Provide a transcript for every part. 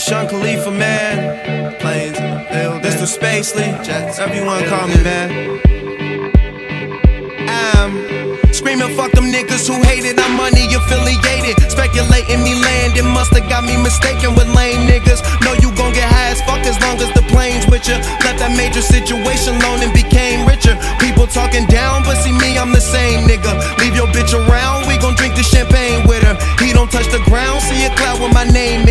Sean Khalifa, man. Planes, Mr. Spacely, everyone call me, man. I'm screaming, fuck them niggas who hated. I'm money affiliated. Speculating me landing, musta got me mistaken with lame niggas. Know you gon' get high as fuck as long as the plane's with ya. Left that major situation alone and became richer. People talking down, but see me, I'm the same nigga. Leave your bitch around, we gon' drink the champagne with her. He don't touch the ground, see a cloud with my name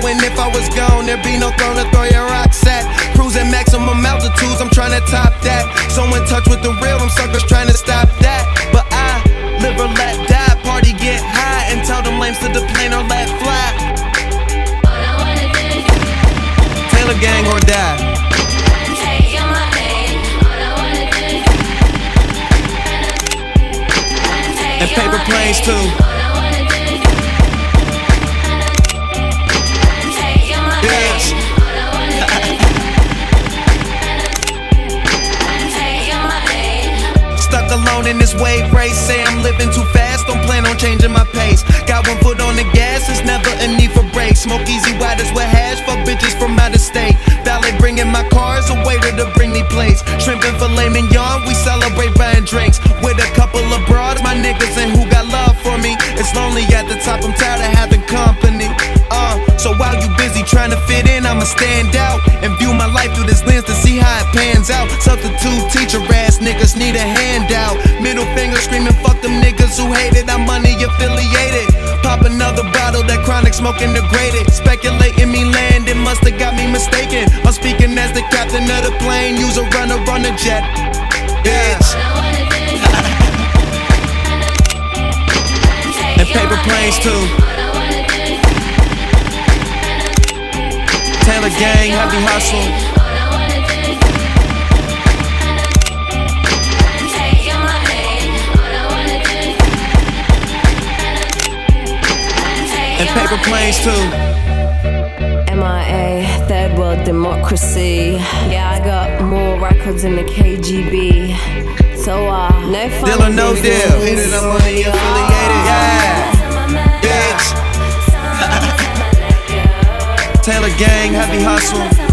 knowing if I was gone, there'd be no throne to throw your rocks at. Cruising maximum altitudes, I'm trying to top that. So in touch with the real, them suckers trying to stop that. But I live or let die, party get high, and tell them lames to the plane or let fly. Taylor gang or die. And paper planes too. Alone in this wave race. Say I'm living too fast, don't plan on changing my pace. Got one foot on the gas, it's never a need for brakes. Smoke easy riders with hash, fuck bitches from out of state. Valet bringing my cars, a waiter to bring me plates. Shrimp and filet mignon, we celebrate buying drinks. With a couple of broads, my niggas and who got love for me. It's lonely at the top, I'm tired of having company. Uh, so while you busy trying to fit in, I'ma stand out and view my life through this lens to see how it pans out. Substitute teacher ass niggas need a handout. Smoking degraded. Speculating me landing, musta got me mistaken. I'm speaking as the captain of the plane, use a runner on the jet. Bitch. And paper planes too. Taylor gang, heavy hustle. And paper planes too. MIA, third world democracy. Yeah, I got more records than the KGB. So, uh, no fun. Deal or no deal. Hated, I'm money affiliated. Yeah. Bitch. Taylor gang, heavy hustle.